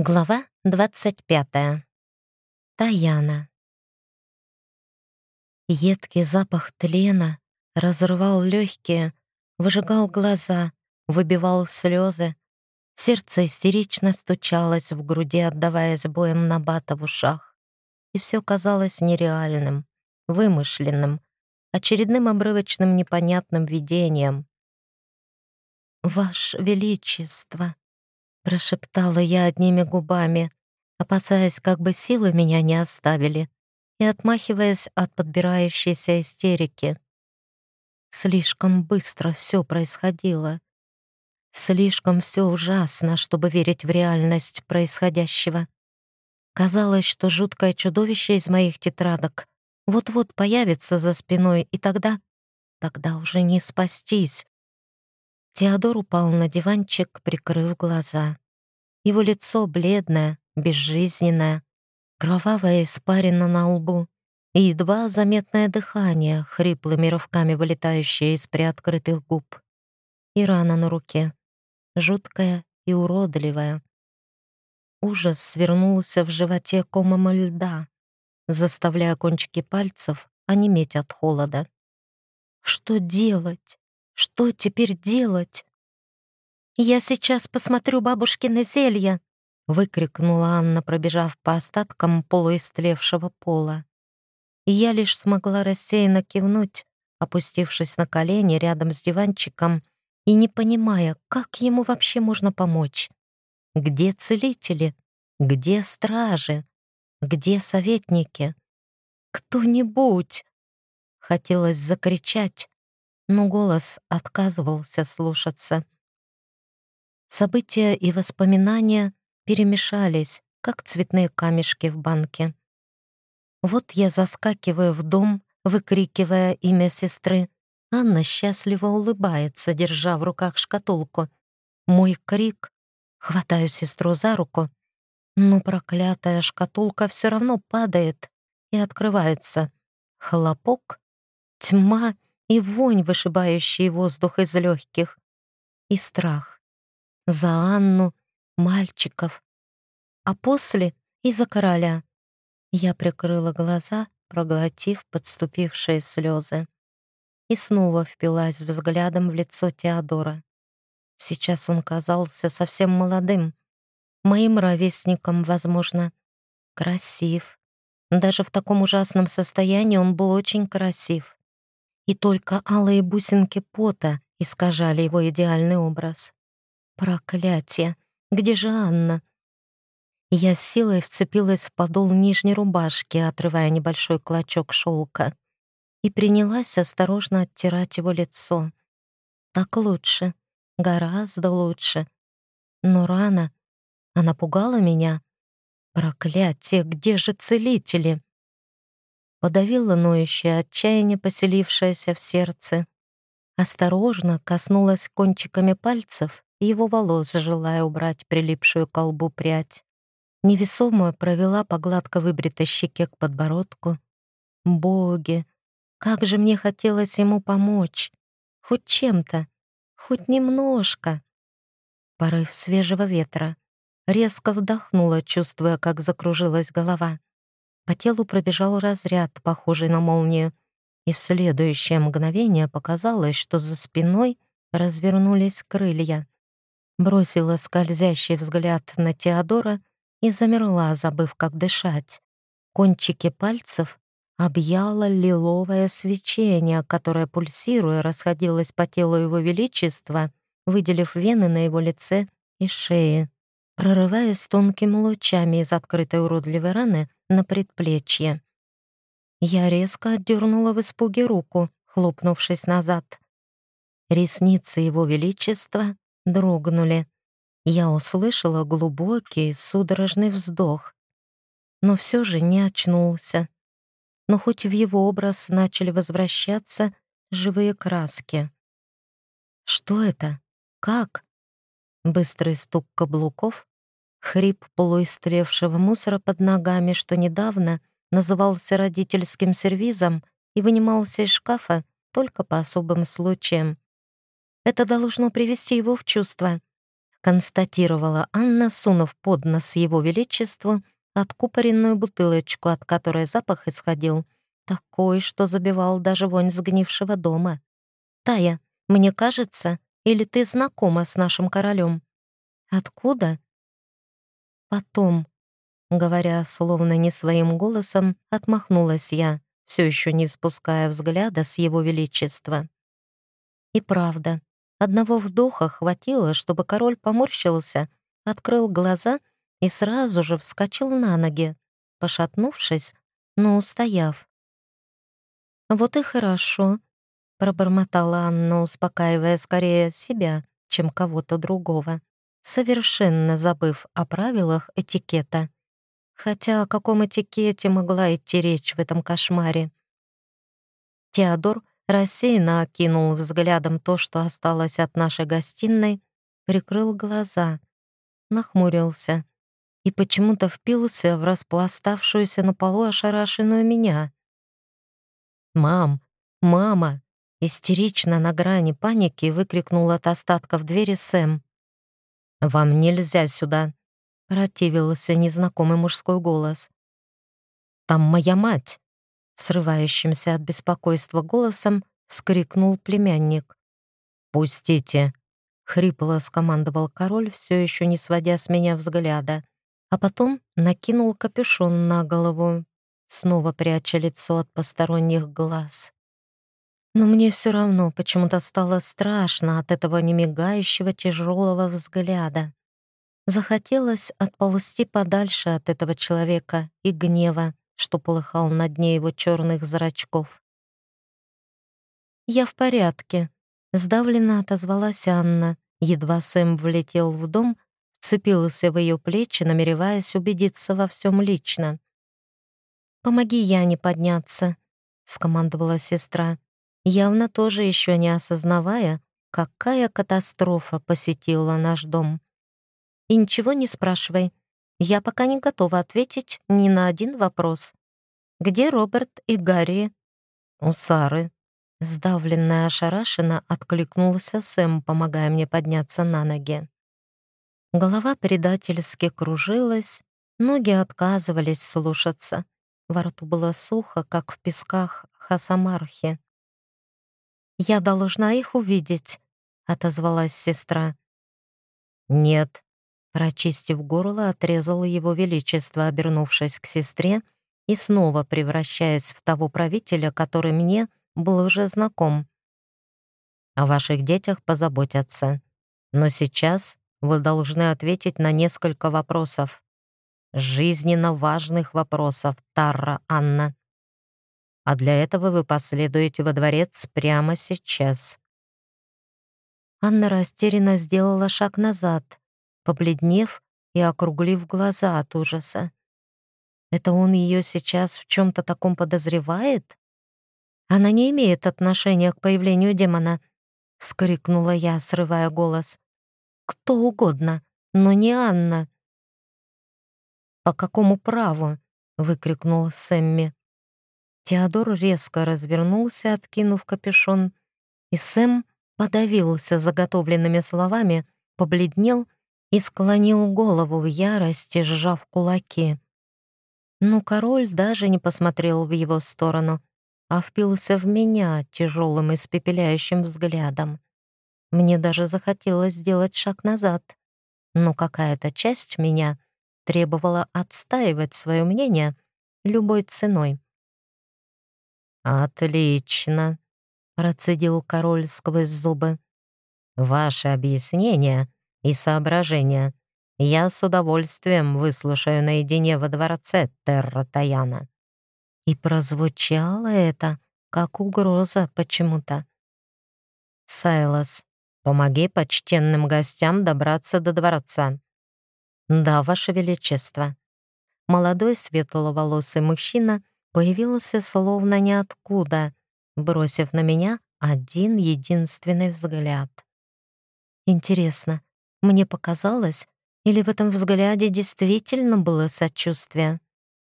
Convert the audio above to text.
Глава 25. Таяна. Едкий запах тлена разрывал легкие, выжигал глаза, выбивал слезы. Сердце истерично стучалось в груди, отдаваясь боем набата в ушах. И все казалось нереальным, вымышленным, очередным обрывочным непонятным видением. «Ваше Величество!» Прошептала я одними губами, опасаясь, как бы силы меня не оставили, и отмахиваясь от подбирающейся истерики. Слишком быстро все происходило. Слишком все ужасно, чтобы верить в реальность происходящего. Казалось, что жуткое чудовище из моих тетрадок вот-вот появится за спиной, и тогда... Тогда уже не спастись. Теодор упал на диванчик, прикрыв глаза. Его лицо бледное, безжизненное, кровавая испарина на лбу и едва заметное дыхание, хриплыми рывками вылетающее из приоткрытых губ. И рана на руке, жуткая и уродливая. Ужас свернулся в животе комом льда, заставляя кончики пальцев онеметь от холода. Что делать? Что теперь делать? «Я сейчас посмотрю бабушкины зелья!» — выкрикнула Анна, пробежав по остаткам полуистлевшего пола. И я лишь смогла рассеянно кивнуть, опустившись на колени рядом с диванчиком и не понимая, как ему вообще можно помочь. Где целители? Где стражи? Где советники? Кто-нибудь! Хотелось закричать, но голос отказывался слушаться. События и воспоминания перемешались, как цветные камешки в банке. Вот я заскакиваю в дом, выкрикивая имя сестры. Анна счастливо улыбается, держа в руках шкатулку. Мой крик. Хватаю сестру за руку, но проклятая шкатулка все равно падает и открывается. Хлопок, тьма — и вонь, вышибающая воздух из легких, и страх. За Анну, мальчиков, а после и за короля. Я прикрыла глаза, проглотив подступившие слезы, и снова впилась взглядом в лицо Теодора. Сейчас он казался совсем молодым, моим ровесником, возможно, красив. Даже в таком ужасном состоянии он был очень красив и только алые бусинки пота искажали его идеальный образ. Проклятие! Где же Анна? Я с силой вцепилась в подол нижней рубашки, отрывая небольшой клочок шелка, и принялась осторожно оттирать его лицо. Так лучше, гораздо лучше. Но рана, она пугала меня. Проклятие, где же целители? Подавила ноющее отчаяние, поселившееся в сердце. Осторожно коснулась кончиками пальцев его волос, желая убрать прилипшую к колбу прядь. Невесомо провела по гладко выбритой щеке к подбородку. Боги, как же мне хотелось ему помочь! Хоть чем-то, хоть немножко. Порыв свежего ветра. Резко вдохнула, чувствуя, как закружилась голова. По телу пробежал разряд, похожий на молнию, и в следующее мгновение показалось, что за спиной развернулись крылья. Бросила скользящий взгляд на Теодора и замерла, забыв, как дышать. Кончики пальцев объяло лиловое свечение, которое, пульсируя, расходилось по телу его величества, выделив вены на его лице и шее. Прорываясь тонкими лучами из открытой уродливой раны, на предплечье. Я резко отдернула в испуге руку, хлопнувшись назад. Ресницы его величества дрогнули. Я услышала глубокий, судорожный вздох, но все же не очнулся. Но хоть в его образ начали возвращаться живые краски. Что это? Как? Быстрый стук каблуков, Хрип полуистревшего мусора под ногами, что недавно назывался родительским сервизом и вынимался из шкафа только по особым случаям. Это должно привести его в чувство. констатировала Анна, сунув под нос его величеству откупоренную бутылочку, от которой запах исходил, такой, что забивал даже вонь сгнившего дома. «Тая, мне кажется, или ты знакома с нашим королем?» «Откуда?» «Потом», — говоря словно не своим голосом, отмахнулась я, все еще не спуская взгляда с его величества. И правда, одного вдоха хватило, чтобы король поморщился, открыл глаза и сразу же вскочил на ноги, пошатнувшись, но устояв. «Вот и хорошо», — пробормотала Анна, успокаивая скорее себя, чем кого-то другого, совершенно забыв о правилах этикета. Хотя о каком этикете могла идти речь в этом кошмаре? Теодор рассеянно окинул взглядом то, что осталось от нашей гостиной, прикрыл глаза, нахмурился и почему-то впился в распластавшуюся на полу ошарашенную меня. «Мам! Мама!» Истерично на грани паники выкрикнул от остатков двери Сэм. «Вам нельзя сюда!» — противился незнакомый мужской голос. «Там моя мать!» — срывающимся от беспокойства голосом вскрикнул племянник. «Пустите!» — хрипло скомандовал король, все еще не сводя с меня взгляда а потом накинул капюшон на голову, снова пряча лицо от посторонних глаз. Но мне все равно почему-то стало страшно от этого немигающего тяжелого взгляда. Захотелось отползти подальше от этого человека и гнева, что полыхал на дне его черных зрачков. «Я в порядке», — сдавленно отозвалась Анна. Едва Сэм влетел в дом, вцепился в ее плечи, намереваясь убедиться во всем лично. «Помоги Яне подняться», — скомандовала сестра, явно тоже еще не осознавая, какая катастрофа посетила наш дом. «И ничего не спрашивай. Я пока не готова ответить ни на один вопрос. Где Роберт и Гарри?» «У Сары». Сдавленная ошарашенно откликнулся Сэм, помогая мне подняться на ноги. Голова предательски кружилась, ноги отказывались слушаться. Во рту было сухо, как в песках Хасамархи. «Я должна их увидеть», — отозвалась сестра. «Нет», — прочистив горло, отрезало его величество, обернувшись к сестре и снова превращаясь в того правителя, который мне был уже знаком. «О ваших детях позаботятся. Но сейчас вы должны ответить на несколько вопросов. Жизненно важных вопросов, Тарра Анна. А для этого вы последуете во дворец прямо сейчас. Анна растерянно сделала шаг назад, побледнев и округлив глаза от ужаса. Это он ее сейчас в чем-то таком подозревает? Она не имеет отношения к появлению демона, — вскрикнула я, срывая голос кто угодно, но не Анна. «По какому праву?» — выкрикнул Сэмми. Теодор резко развернулся, откинув капюшон, и Сэм подавился заготовленными словами, побледнел и склонил голову в ярости, сжав кулаки. Но король даже не посмотрел в его сторону, а впился в меня тяжелым испепеляющим взглядом. Мне даже захотелось сделать шаг назад, но какая-то часть меня требовала отстаивать свое мнение любой ценой. «Отлично», — процедил король сквозь зубы. «Ваши объяснения и соображения я с удовольствием выслушаю наедине во дворце Терра Таяна». И прозвучало это, как угроза почему-то. «Сайлас, Помоги почтенным гостям добраться до дворца». «Да, Ваше Величество». Молодой светловолосый мужчина появился словно ниоткуда, бросив на меня один единственный взгляд. Интересно, мне показалось, или в этом взгляде действительно было сочувствие?